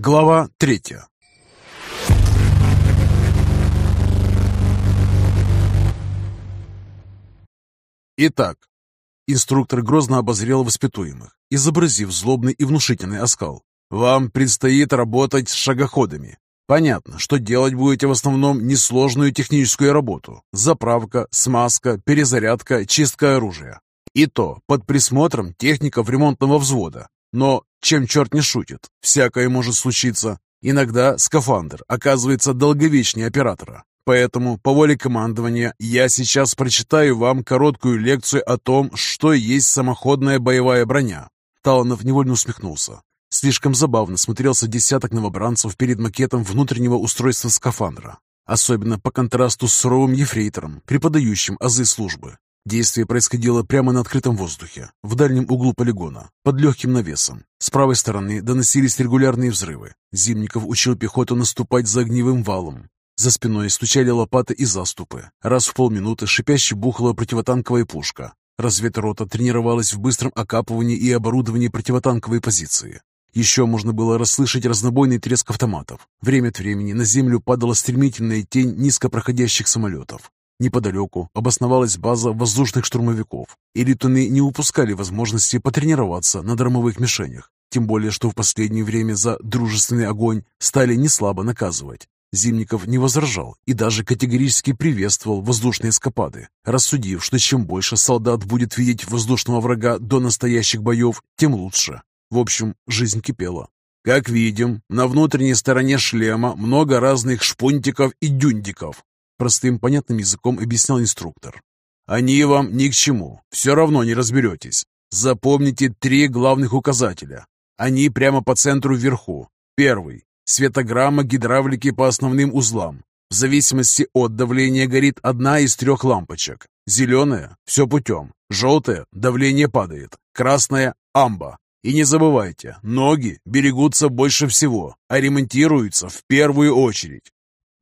Глава третья Итак, инструктор грозно обозрел воспитуемых, изобразив злобный и внушительный оскал. «Вам предстоит работать с шагоходами. Понятно, что делать будете в основном несложную техническую работу. Заправка, смазка, перезарядка, чистка оружия. И то под присмотром техников ремонтного взвода. Но чем черт не шутит, всякое может случиться. Иногда скафандр оказывается долговечнее оператора. Поэтому, по воле командования, я сейчас прочитаю вам короткую лекцию о том, что есть самоходная боевая броня. Таланов невольно усмехнулся. Слишком забавно смотрелся десяток новобранцев перед макетом внутреннего устройства скафандра. Особенно по контрасту с суровым ефрейтором, преподающим азы службы. Действие происходило прямо на открытом воздухе, в дальнем углу полигона, под легким навесом. С правой стороны доносились регулярные взрывы. Зимников учил пехоту наступать за огневым валом. За спиной стучали лопаты и заступы. Раз в полминуты шипяще бухала противотанковая пушка. Разведрота тренировалась в быстром окапывании и оборудовании противотанковой позиции. Еще можно было расслышать разнобойный треск автоматов. Время от времени на землю падала стремительная тень низкопроходящих самолетов. Неподалеку обосновалась база воздушных штурмовиков, и летуны не упускали возможности потренироваться на дромовых мишенях. Тем более, что в последнее время за дружественный огонь стали неслабо наказывать. Зимников не возражал и даже категорически приветствовал воздушные эскапады, рассудив, что чем больше солдат будет видеть воздушного врага до настоящих боев, тем лучше. В общем, жизнь кипела. Как видим, на внутренней стороне шлема много разных шпунтиков и дюндиков. Простым понятным языком объяснял инструктор. Они вам ни к чему, все равно не разберетесь. Запомните три главных указателя. Они прямо по центру вверху. Первый. Светограмма гидравлики по основным узлам. В зависимости от давления горит одна из трех лампочек. Зеленая – все путем. Желтая – давление падает. Красная – амба. И не забывайте, ноги берегутся больше всего, а ремонтируются в первую очередь.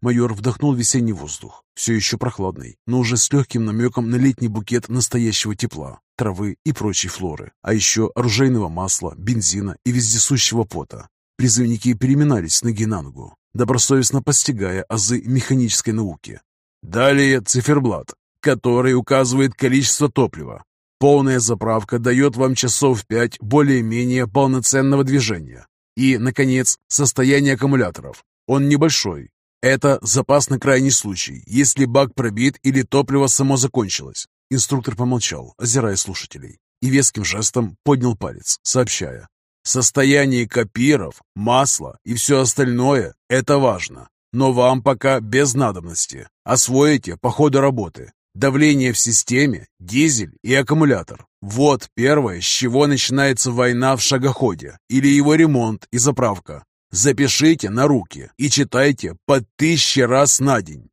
Майор вдохнул весенний воздух, все еще прохладный, но уже с легким намеком на летний букет настоящего тепла, травы и прочей флоры, а еще оружейного масла, бензина и вездесущего пота. Призывники переминались с ноги на ногу, добросовестно постигая азы механической науки. Далее циферблат, который указывает количество топлива, Полная заправка дает вам часов пять более-менее полноценного движения. И, наконец, состояние аккумуляторов. Он небольшой. Это запас на крайний случай, если бак пробит или топливо само закончилось. Инструктор помолчал, озирая слушателей, и веским жестом поднял палец, сообщая. Состояние копиров, масла и все остальное – это важно. Но вам пока без надобности. Освоите по ходу работы. Давление в системе, дизель и аккумулятор. Вот первое, с чего начинается война в шагоходе, или его ремонт и заправка. Запишите на руки и читайте по тысяче раз на день.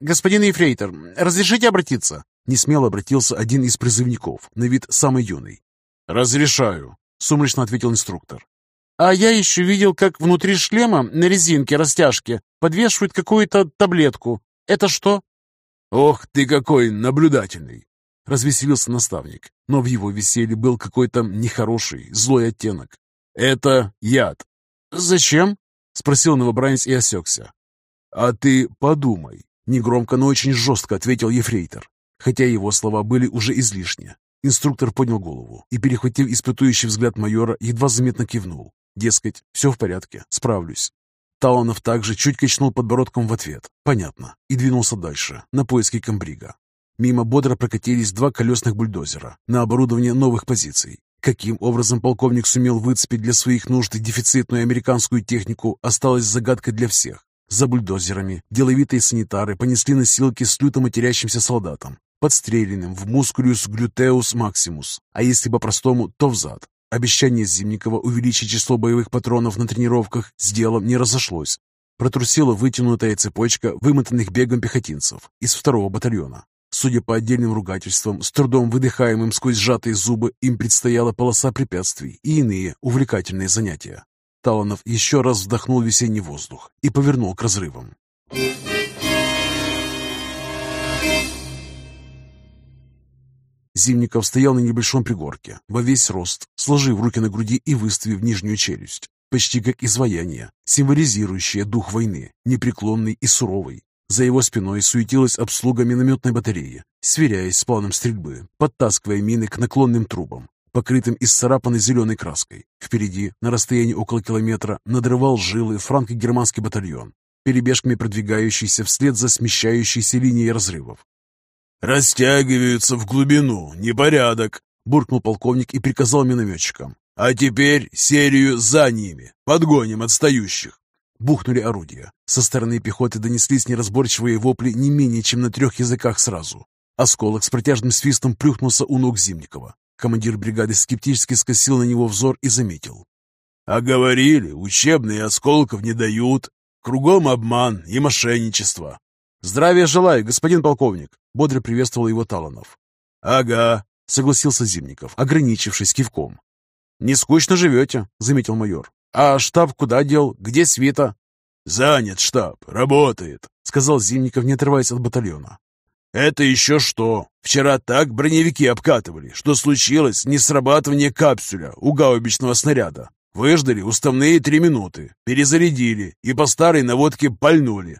«Господин Ефрейтор, разрешите обратиться?» Несмело обратился один из призывников, на вид самый юный. «Разрешаю», — сумрачно ответил инструктор. «А я еще видел, как внутри шлема на резинке растяжки подвешивают какую-то таблетку. Это что?» «Ох, ты какой наблюдательный!» Развеселился наставник, но в его веселье был какой-то нехороший, злой оттенок. «Это яд». «Зачем?» — спросил новобранец и осекся. «А ты подумай», — негромко, но очень жестко ответил ефрейтор, хотя его слова были уже излишни. Инструктор поднял голову и, перехватив испытующий взгляд майора, едва заметно кивнул. Дескать, все в порядке, справлюсь. Таланов также чуть качнул подбородком в ответ. Понятно. И двинулся дальше, на поиски комбрига. Мимо бодро прокатились два колесных бульдозера на оборудование новых позиций. Каким образом полковник сумел выцепить для своих нужд дефицитную американскую технику, осталась загадкой для всех. За бульдозерами деловитые санитары понесли носилки с люто матерящимся солдатом, подстреленным в мускулюс глютеус максимус, а если по-простому, то взад. Обещание Зимникова увеличить число боевых патронов на тренировках с делом не разошлось. Протрусила вытянутая цепочка вымотанных бегом пехотинцев из второго батальона. Судя по отдельным ругательствам, с трудом выдыхаемым сквозь сжатые зубы, им предстояла полоса препятствий и иные увлекательные занятия. Таланов еще раз вдохнул весенний воздух и повернул к разрывам. Зимников стоял на небольшом пригорке, во весь рост, сложив руки на груди и выставив нижнюю челюсть. почти как изваяние, символизирующее дух войны, непреклонный и суровый. За его спиной суетилась обслуга минометной батареи, сверяясь с планом стрельбы, подтаскивая мины к наклонным трубам, покрытым исцарапанной зеленой краской. Впереди, на расстоянии около километра, надрывал жилы франко-германский батальон, перебежками продвигающийся вслед за смещающейся линией разрывов. «Растягиваются в глубину, непорядок!» — буркнул полковник и приказал минометчикам. «А теперь серию за ними, подгоним отстающих!» Бухнули орудия. Со стороны пехоты донеслись неразборчивые вопли не менее чем на трех языках сразу. Осколок с протяжным свистом плюхнулся у ног Зимникова. Командир бригады скептически скосил на него взор и заметил. «А говорили, учебные осколков не дают. Кругом обман и мошенничество». «Здравия желаю, господин полковник!» — бодро приветствовал его Таланов. «Ага», — согласился Зимников, ограничившись кивком. «Не скучно живете», — заметил майор. «А штаб куда дел? Где свита?» «Занят штаб, работает», — сказал Зимников, не отрываясь от батальона. «Это еще что? Вчера так броневики обкатывали, что случилось несрабатывание капсуля у гаубичного снаряда. Выждали уставные три минуты, перезарядили и по старой наводке пальнули.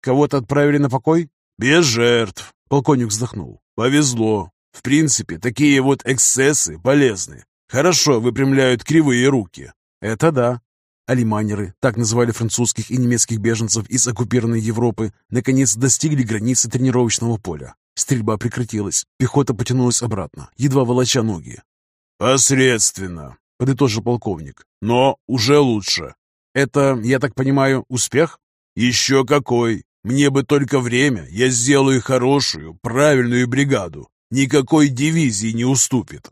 Кого-то отправили на покой? Без жертв. Полковник вздохнул. Повезло. В принципе, такие вот эксцессы полезны. Хорошо выпрямляют кривые руки. Это да. Алиманеры, так называли французских и немецких беженцев из оккупированной Европы, наконец достигли границы тренировочного поля. Стрельба прекратилась, пехота потянулась обратно, едва волоча ноги. «Посредственно», — подытожил полковник, — «но уже лучше». «Это, я так понимаю, успех?» «Еще какой! Мне бы только время, я сделаю хорошую, правильную бригаду. Никакой дивизии не уступит».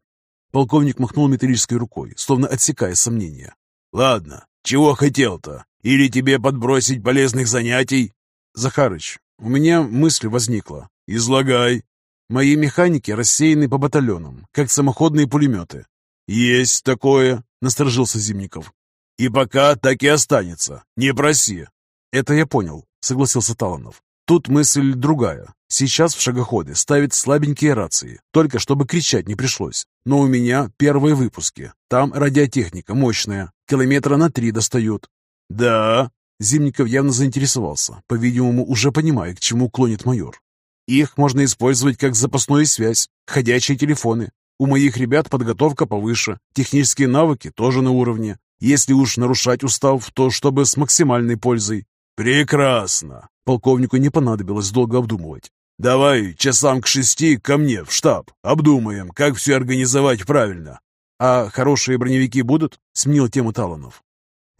Полковник махнул металлической рукой, словно отсекая сомнения. «Ладно, чего хотел-то? Или тебе подбросить полезных занятий?» «Захарыч, у меня мысль возникла». «Излагай». «Мои механики рассеяны по батальонам, как самоходные пулеметы». «Есть такое», — насторожился Зимников. «И пока так и останется. Не проси». «Это я понял», — согласился Таланов. Тут мысль другая. Сейчас в шагоходы ставят слабенькие рации, только чтобы кричать не пришлось. Но у меня первые выпуски. Там радиотехника мощная, километра на три достают. Да, Зимников явно заинтересовался, по-видимому, уже понимая, к чему клонит майор. Их можно использовать как запасную связь, ходячие телефоны. У моих ребят подготовка повыше, технические навыки тоже на уровне. Если уж нарушать устав, то чтобы с максимальной пользой. Прекрасно. Полковнику не понадобилось долго обдумывать. «Давай часам к шести ко мне в штаб. Обдумаем, как все организовать правильно». «А хорошие броневики будут?» — сменил тему Таланов.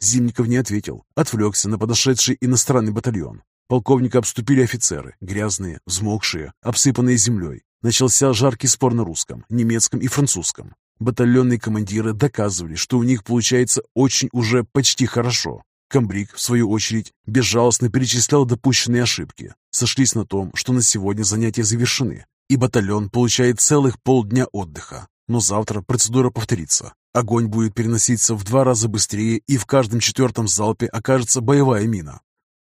Зимников не ответил, отвлекся на подошедший иностранный батальон. Полковника обступили офицеры, грязные, взмокшие, обсыпанные землей. Начался жаркий спор на русском, немецком и французском. Батальонные командиры доказывали, что у них получается очень уже почти хорошо. Камбрик, в свою очередь, безжалостно перечислял допущенные ошибки. Сошлись на том, что на сегодня занятия завершены, и батальон получает целых полдня отдыха. Но завтра процедура повторится. Огонь будет переноситься в два раза быстрее, и в каждом четвертом залпе окажется боевая мина.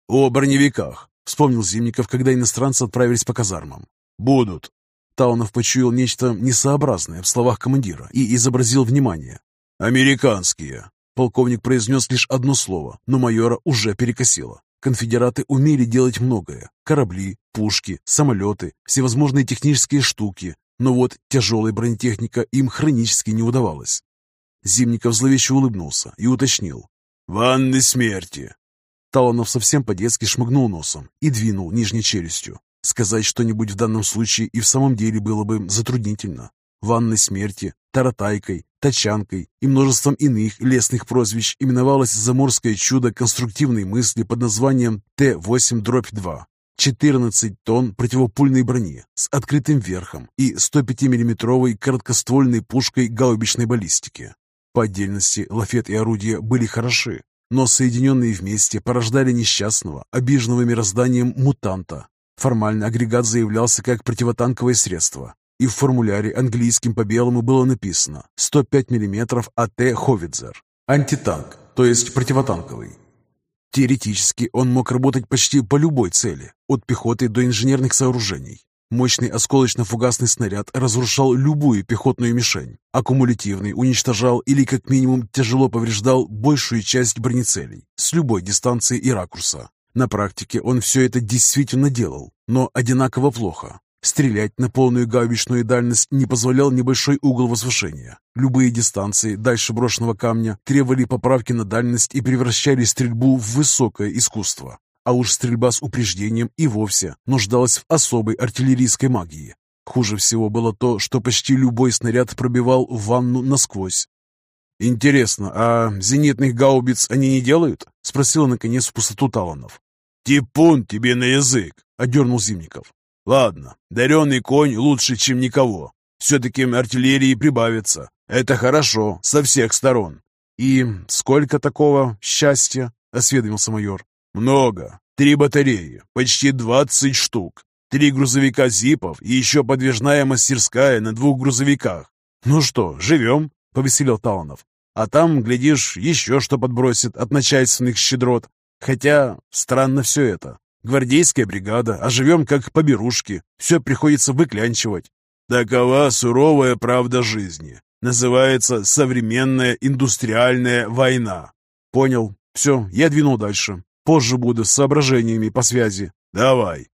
«О броневиках!» — вспомнил Зимников, когда иностранцы отправились по казармам. «Будут!» Таунов почуял нечто несообразное в словах командира и изобразил внимание. «Американские!» Полковник произнес лишь одно слово, но майора уже перекосило. Конфедераты умели делать многое. Корабли, пушки, самолеты, всевозможные технические штуки. Но вот тяжелая бронетехника им хронически не удавалась. Зимников зловеще улыбнулся и уточнил. «Ванны смерти!» Таланов совсем по-детски шмыгнул носом и двинул нижней челюстью. Сказать что-нибудь в данном случае и в самом деле было бы затруднительно. Ванной смерти, таратайкой, тачанкой и множеством иных лесных прозвищ именовалось заморское чудо конструктивной мысли под названием Т-8-2. 14 тонн противопульной брони с открытым верхом и 105 миллиметровой короткоствольной пушкой гаубичной баллистики. По отдельности лафет и орудия были хороши, но соединенные вместе порождали несчастного, обиженного мирозданием мутанта. Формально агрегат заявлялся как противотанковое средство, и в формуляре английским по белому было написано 105 мм АТ «Ховидзер». Антитанк, то есть противотанковый. Теоретически он мог работать почти по любой цели, от пехоты до инженерных сооружений. Мощный осколочно-фугасный снаряд разрушал любую пехотную мишень, а кумулятивный уничтожал или как минимум тяжело повреждал большую часть бронецелей с любой дистанции и ракурса. На практике он все это действительно делал, но одинаково плохо. Стрелять на полную гаубичную дальность не позволял небольшой угол возвышения. Любые дистанции дальше брошенного камня требовали поправки на дальность и превращали стрельбу в высокое искусство. А уж стрельба с упреждением и вовсе нуждалась в особой артиллерийской магии. Хуже всего было то, что почти любой снаряд пробивал ванну насквозь. «Интересно, а зенитных гаубиц они не делают?» — спросил наконец в пустоту Таланов. «Типун тебе на язык!» — одернул Зимников. «Ладно, даренный конь лучше, чем никого. Все-таки артиллерии прибавится. Это хорошо, со всех сторон». «И сколько такого счастья?» — осведомился майор. «Много. Три батареи, почти двадцать штук. Три грузовика «Зипов» и еще подвижная мастерская на двух грузовиках. Ну что, живем?» — повеселил Таланов. «А там, глядишь, еще что подбросит от начальственных щедрот. Хотя странно все это. Гвардейская бригада, а живем как поберушки. Все приходится выклянчивать. Такова суровая правда жизни. Называется современная индустриальная война. Понял. Все, я двинул дальше. Позже буду с соображениями по связи. Давай.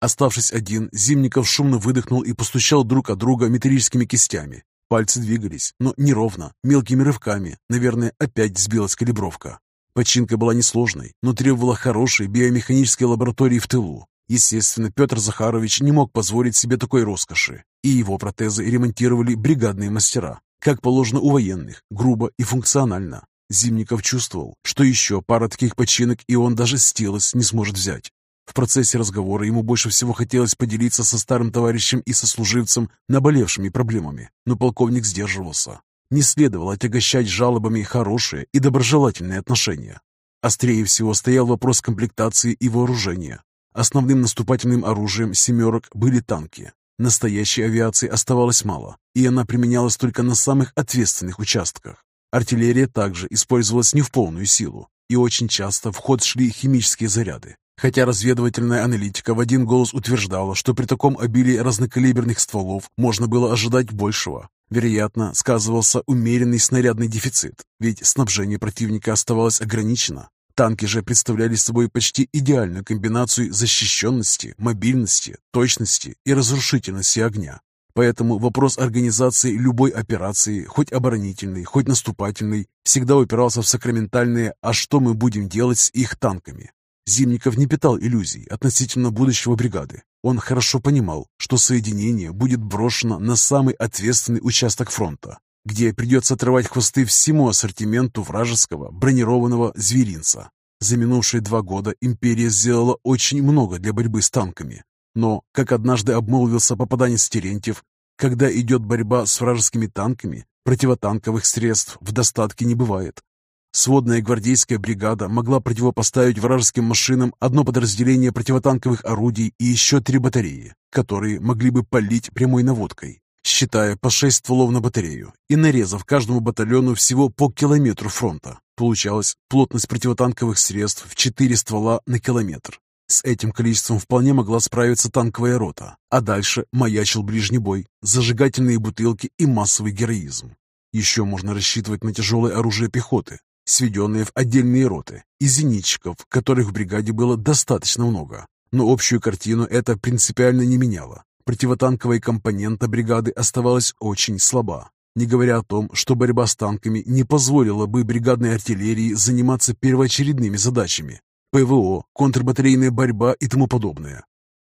Оставшись один, Зимников шумно выдохнул и постучал друг от друга металлическими кистями. Пальцы двигались, но неровно, мелкими рывками. Наверное, опять сбилась калибровка. Починка была несложной, но требовала хорошей биомеханической лаборатории в тылу. Естественно, Петр Захарович не мог позволить себе такой роскоши, и его протезы ремонтировали бригадные мастера, как положено у военных, грубо и функционально. Зимников чувствовал, что еще пара таких починок, и он даже стилос не сможет взять. В процессе разговора ему больше всего хотелось поделиться со старым товарищем и сослуживцем наболевшими проблемами, но полковник сдерживался. Не следовало отягощать жалобами хорошие и доброжелательные отношения. Острее всего стоял вопрос комплектации и вооружения. Основным наступательным оружием «семерок» были танки. Настоящей авиации оставалось мало, и она применялась только на самых ответственных участках. Артиллерия также использовалась не в полную силу, и очень часто в ход шли химические заряды. Хотя разведывательная аналитика в один голос утверждала, что при таком обилии разнокалиберных стволов можно было ожидать большего. Вероятно, сказывался умеренный снарядный дефицит, ведь снабжение противника оставалось ограничено. Танки же представляли собой почти идеальную комбинацию защищенности, мобильности, точности и разрушительности огня. Поэтому вопрос организации любой операции, хоть оборонительной, хоть наступательной, всегда упирался в сакраментальные «а что мы будем делать с их танками?». Зимников не питал иллюзий относительно будущего бригады. Он хорошо понимал, что соединение будет брошено на самый ответственный участок фронта, где придется отрывать хвосты всему ассортименту вражеского бронированного зверинца. За минувшие два года империя сделала очень много для борьбы с танками, но, как однажды обмолвился попаданец Терентьев, когда идет борьба с вражескими танками, противотанковых средств в достатке не бывает. Сводная гвардейская бригада могла противопоставить вражеским машинам одно подразделение противотанковых орудий и еще три батареи, которые могли бы палить прямой наводкой, считая по шесть стволов на батарею и нарезав каждому батальону всего по километру фронта. Получалась плотность противотанковых средств в четыре ствола на километр. С этим количеством вполне могла справиться танковая рота, а дальше маячил ближний бой, зажигательные бутылки и массовый героизм. Еще можно рассчитывать на тяжелое оружие пехоты, сведенные в отдельные роты, и зенитчиков, которых в бригаде было достаточно много. Но общую картину это принципиально не меняло. Противотанковая компонента бригады оставалась очень слаба, не говоря о том, что борьба с танками не позволила бы бригадной артиллерии заниматься первоочередными задачами, ПВО, контрбатарейная борьба и тому подобное.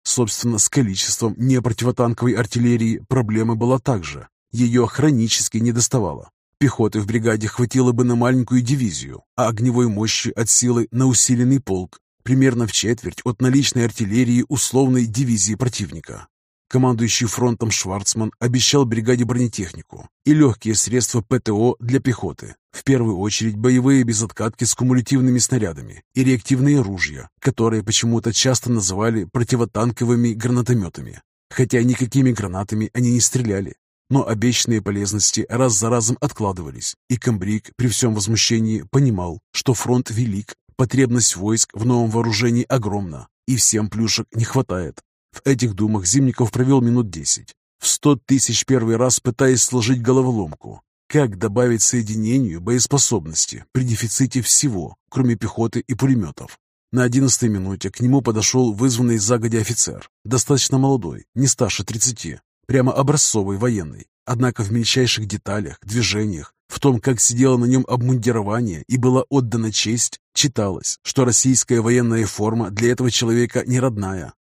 Собственно, с количеством непротивотанковой артиллерии проблема была также. Ее хронически не доставало. Пехоты в бригаде хватило бы на маленькую дивизию, а огневой мощи от силы на усиленный полк, примерно в четверть от наличной артиллерии условной дивизии противника. Командующий фронтом Шварцман обещал бригаде бронетехнику и легкие средства ПТО для пехоты. В первую очередь боевые безоткатки с кумулятивными снарядами и реактивные ружья, которые почему-то часто называли противотанковыми гранатометами. Хотя никакими гранатами они не стреляли. Но обещанные полезности раз за разом откладывались, и комбриг при всем возмущении понимал, что фронт велик, потребность войск в новом вооружении огромна, и всем плюшек не хватает. В этих думах Зимников провел минут десять. В сто тысяч первый раз пытаясь сложить головоломку. Как добавить соединению боеспособности при дефиците всего, кроме пехоты и пулеметов? На одиннадцатой минуте к нему подошел вызванный загодя офицер, достаточно молодой, не старше тридцати, прямо образцовый военный. Однако в мельчайших деталях, движениях, в том, как сидело на нем обмундирование и была отдана честь, читалось, что российская военная форма для этого человека не родная.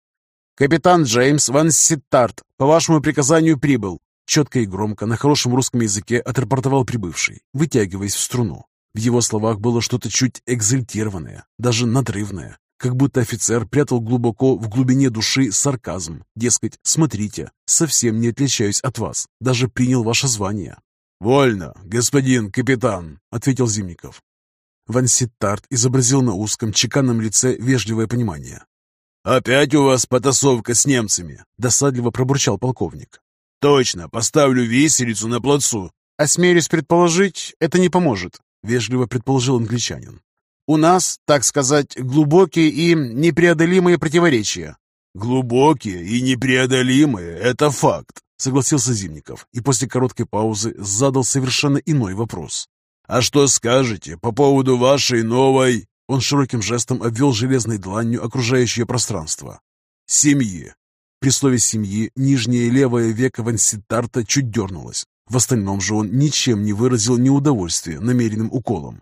«Капитан Джеймс Ван Ситтарт, по вашему приказанию прибыл!» Четко и громко на хорошем русском языке отрапортовал прибывший, вытягиваясь в струну. В его словах было что-то чуть экзальтированное, даже надрывное, как будто офицер прятал глубоко в глубине души сарказм. Дескать, смотрите, совсем не отличаюсь от вас, даже принял ваше звание. «Вольно, господин капитан», — ответил Зимников. Ван Ситтарт изобразил на узком, чеканном лице вежливое понимание. «Опять у вас потасовка с немцами?» — досадливо пробурчал полковник. «Точно, поставлю виселицу на плацу». «Осмелюсь предположить, это не поможет», — вежливо предположил англичанин. «У нас, так сказать, глубокие и непреодолимые противоречия». «Глубокие и непреодолимые — это факт», — согласился Зимников и после короткой паузы задал совершенно иной вопрос. «А что скажете по поводу вашей новой...» Он широким жестом обвел железной дланью окружающее пространство. «Семьи». При слове «семьи» нижнее левое веко Ванситарта чуть дернулось. В остальном же он ничем не выразил неудовольствия намеренным уколом.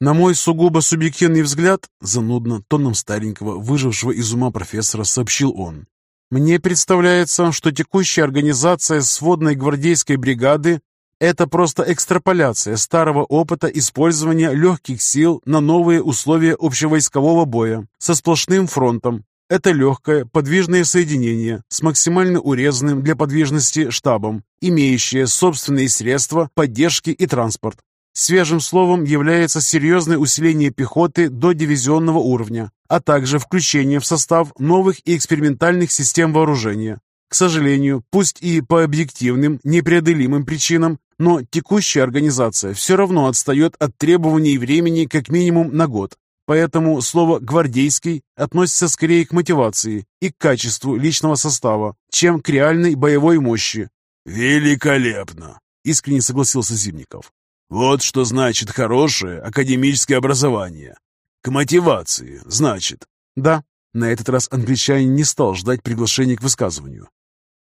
На мой сугубо субъективный взгляд, занудно, тоном старенького, выжившего из ума профессора, сообщил он. Мне представляется, что текущая организация сводной гвардейской бригады это просто экстраполяция старого опыта использования легких сил на новые условия общевойскового боя со сплошным фронтом. Это легкое, подвижное соединение с максимально урезанным для подвижности штабом, имеющее собственные средства поддержки и транспорт. Свежим словом является серьезное усиление пехоты до дивизионного уровня, а также включение в состав новых и экспериментальных систем вооружения. К сожалению, пусть и по объективным, непреодолимым причинам, но текущая организация все равно отстает от требований времени как минимум на год. Поэтому слово «гвардейский» относится скорее к мотивации и к качеству личного состава, чем к реальной боевой мощи. «Великолепно!» – искренне согласился Зимников. «Вот что значит хорошее академическое образование. К мотивации, значит». «Да». На этот раз англичанин не стал ждать приглашения к высказыванию.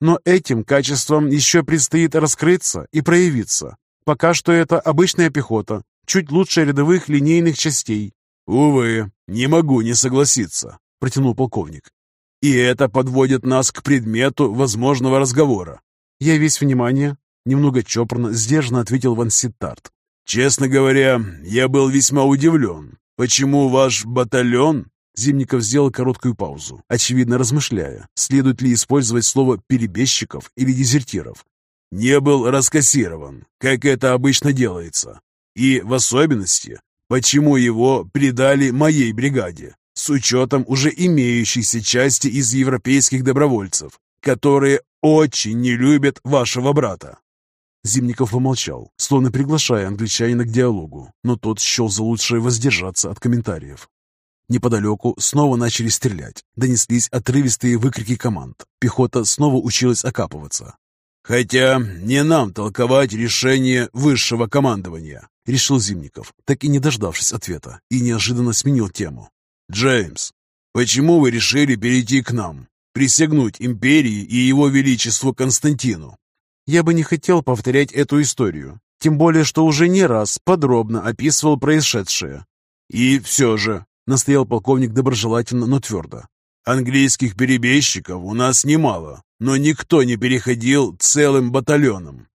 Но этим качеством еще предстоит раскрыться и проявиться. Пока что это обычная пехота, чуть лучше рядовых линейных частей. «Увы, не могу не согласиться», — протянул полковник. «И это подводит нас к предмету возможного разговора». «Я весь внимание», — немного чопорно, сдержанно ответил Ван Ситтарт. «Честно говоря, я был весьма удивлен. Почему ваш батальон Зимников сделал короткую паузу, очевидно размышляя, следует ли использовать слово «перебежчиков» или «дезертиров». «Не был раскассирован, как это обычно делается. И, в особенности, почему его придали моей бригаде, с учетом уже имеющейся части из европейских добровольцев, которые очень не любят вашего брата». Зимников помолчал, словно приглашая англичанина к диалогу, но тот счел за лучшее воздержаться от комментариев. Неподалеку снова начали стрелять. Донеслись отрывистые выкрики команд. Пехота снова училась окапываться. «Хотя не нам толковать решение высшего командования», — решил Зимников, так и не дождавшись ответа, и неожиданно сменил тему. «Джеймс, почему вы решили перейти к нам, присягнуть империи и его величеству Константину?» «Я бы не хотел повторять эту историю, тем более, что уже не раз подробно описывал происшедшее». «И все же, Настоял полковник доброжелательно, но твердо. «Английских перебежчиков у нас немало, но никто не переходил целым батальоном».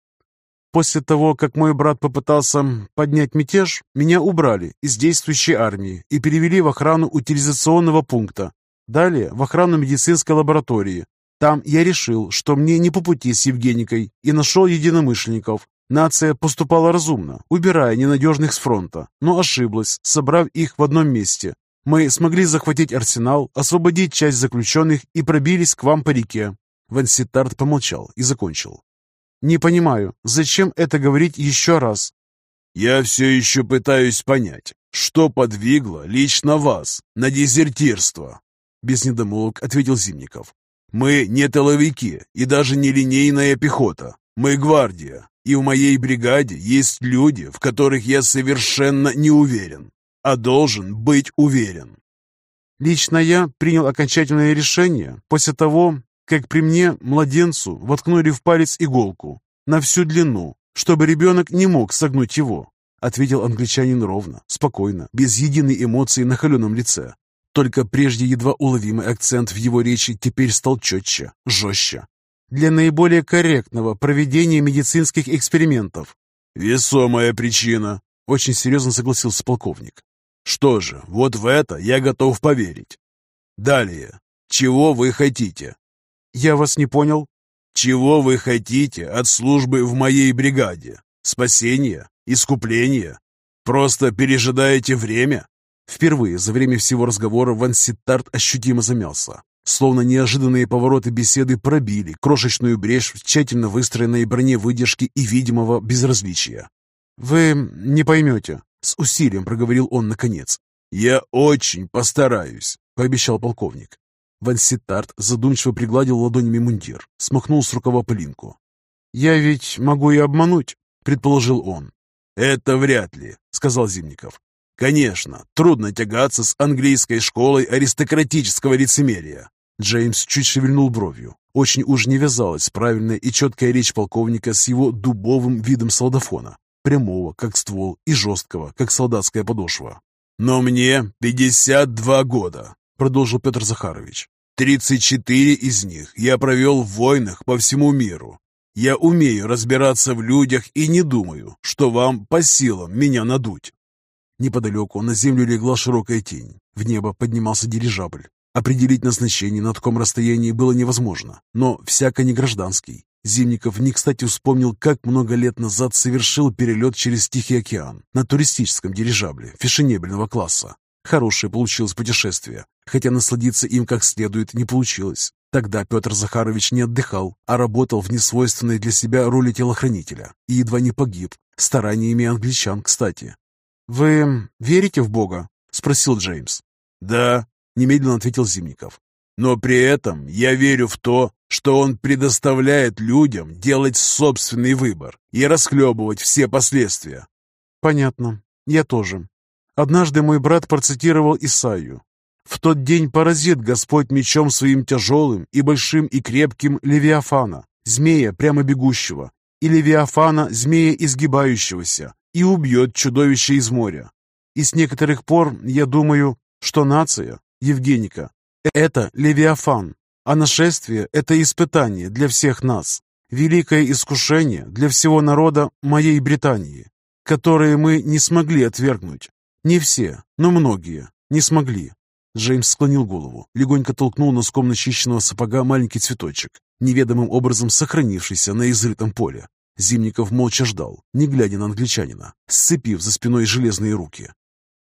После того, как мой брат попытался поднять мятеж, меня убрали из действующей армии и перевели в охрану утилизационного пункта. Далее в охрану медицинской лаборатории. Там я решил, что мне не по пути с Евгеникой и нашел единомышленников, Нация поступала разумно, убирая ненадежных с фронта, но ошиблась, собрав их в одном месте. Мы смогли захватить арсенал, освободить часть заключенных и пробились к вам по реке. Ванситард помолчал и закончил. «Не понимаю, зачем это говорить еще раз?» «Я все еще пытаюсь понять, что подвигло лично вас на дезертирство?» Без недомолвок ответил Зимников. Мы не тыловики и даже не линейная пехота. Мы гвардия, и в моей бригаде есть люди, в которых я совершенно не уверен, а должен быть уверен. Лично я принял окончательное решение после того, как при мне младенцу воткнули в палец иголку на всю длину, чтобы ребенок не мог согнуть его, ответил англичанин ровно, спокойно, без единой эмоции на холеном лице. Только прежде едва уловимый акцент в его речи теперь стал четче, жестче. Для наиболее корректного проведения медицинских экспериментов. «Весомая причина», — очень серьезно согласился полковник. «Что же, вот в это я готов поверить. Далее. Чего вы хотите?» «Я вас не понял». «Чего вы хотите от службы в моей бригаде? Спасение? Искупление? Просто пережидаете время?» Впервые за время всего разговора Ван Ситтарт ощутимо замялся. Словно неожиданные повороты беседы пробили крошечную брешь в тщательно выстроенной броне выдержки и видимого безразличия. «Вы не поймете», — с усилием проговорил он наконец. «Я очень постараюсь», — пообещал полковник. Ван Ситтарт задумчиво пригладил ладонями мундир, смахнул с рукава пылинку. «Я ведь могу и обмануть», — предположил он. «Это вряд ли», — сказал Зимников. Конечно, трудно тягаться с английской школой аристократического лицемерия. Джеймс чуть шевельнул бровью. Очень уж не вязалась правильная и четкая речь полковника с его дубовым видом солдафона. Прямого, как ствол, и жесткого, как солдатская подошва. «Но мне 52 года», — продолжил Петр Захарович. «34 из них я провел в войнах по всему миру. Я умею разбираться в людях и не думаю, что вам по силам меня надуть. Неподалеку на землю легла широкая тень. В небо поднимался дирижабль. Определить назначение на таком расстоянии было невозможно, но всяко не гражданский. Зимников не кстати вспомнил, как много лет назад совершил перелет через Тихий океан на туристическом дирижабле фешенебельного класса. Хорошее получилось путешествие, хотя насладиться им как следует не получилось. Тогда Петр Захарович не отдыхал, а работал в несвойственной для себя роли телохранителя и едва не погиб, стараниями англичан, кстати. «Вы верите в Бога?» — спросил Джеймс. «Да», — немедленно ответил Зимников. «Но при этом я верю в то, что он предоставляет людям делать собственный выбор и расхлебывать все последствия». «Понятно. Я тоже. Однажды мой брат процитировал Исаию. «В тот день поразит Господь мечом своим тяжелым и большим и крепким Левиафана, змея прямо бегущего, и Левиафана, змея изгибающегося, и убьет чудовище из моря. И с некоторых пор я думаю, что нация, Евгеника, это Левиафан, а нашествие – это испытание для всех нас, великое искушение для всего народа моей Британии, которое мы не смогли отвергнуть. Не все, но многие не смогли. Джеймс склонил голову, легонько толкнул носком начищенного сапога маленький цветочек, неведомым образом сохранившийся на изрытом поле. Зимников молча ждал, не глядя на англичанина, сцепив за спиной железные руки.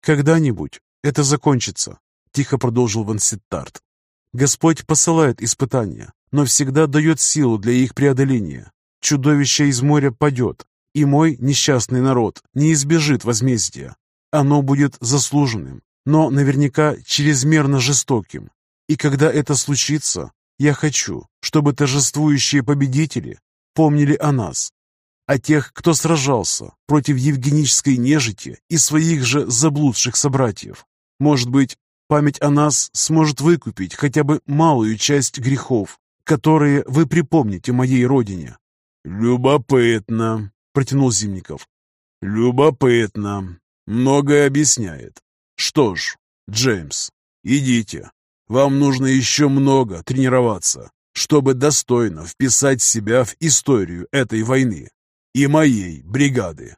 «Когда-нибудь это закончится», — тихо продолжил Вансеттарт. «Господь посылает испытания, но всегда дает силу для их преодоления. Чудовище из моря падет, и мой несчастный народ не избежит возмездия. Оно будет заслуженным, но наверняка чрезмерно жестоким. И когда это случится, я хочу, чтобы торжествующие победители помнили о нас, о тех, кто сражался против евгенической нежити и своих же заблудших собратьев. Может быть, память о нас сможет выкупить хотя бы малую часть грехов, которые вы припомните моей родине. «Любопытно», — протянул Зимников. «Любопытно. Многое объясняет. Что ж, Джеймс, идите. Вам нужно еще много тренироваться, чтобы достойно вписать себя в историю этой войны и моей бригады.